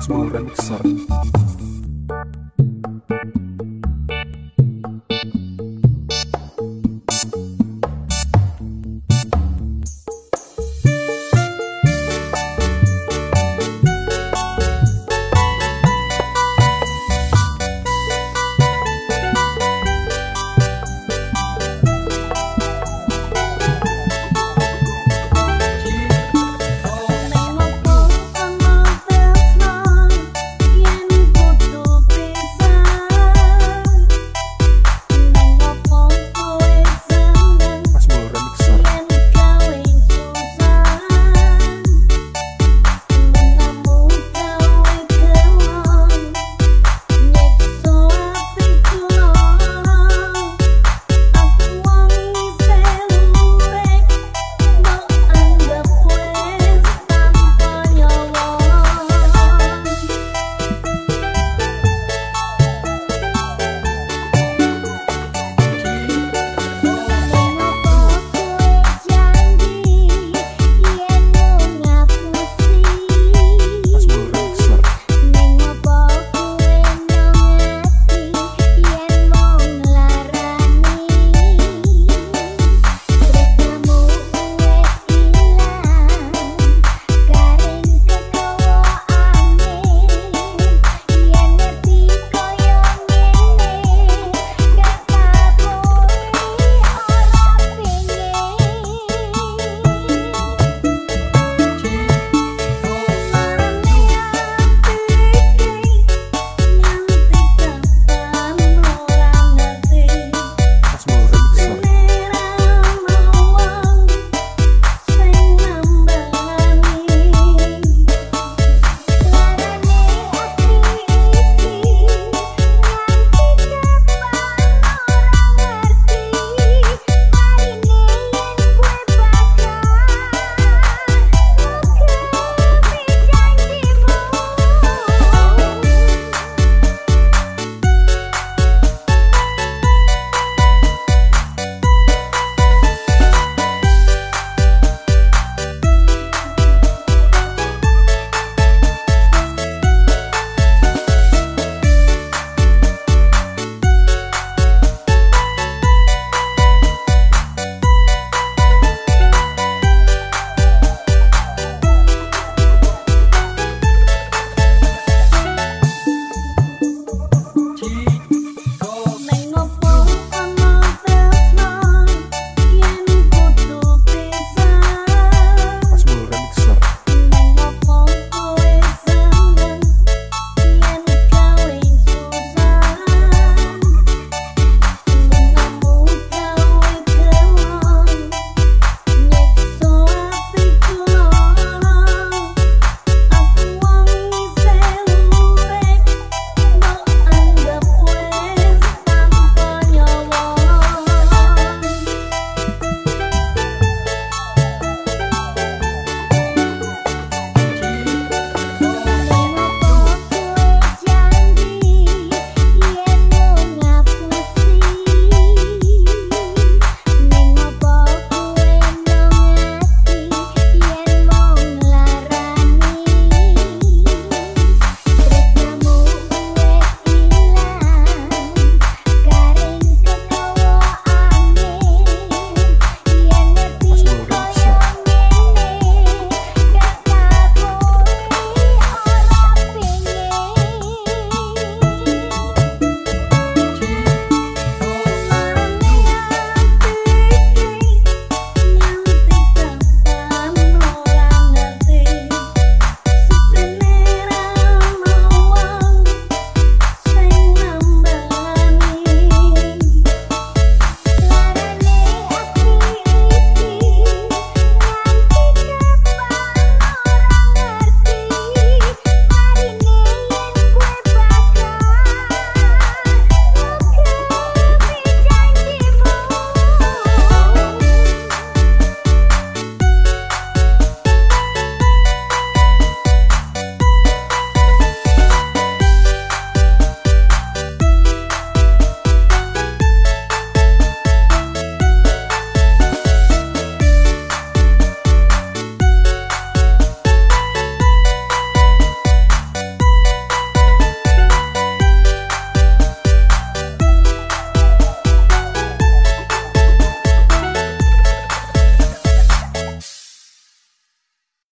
mas mau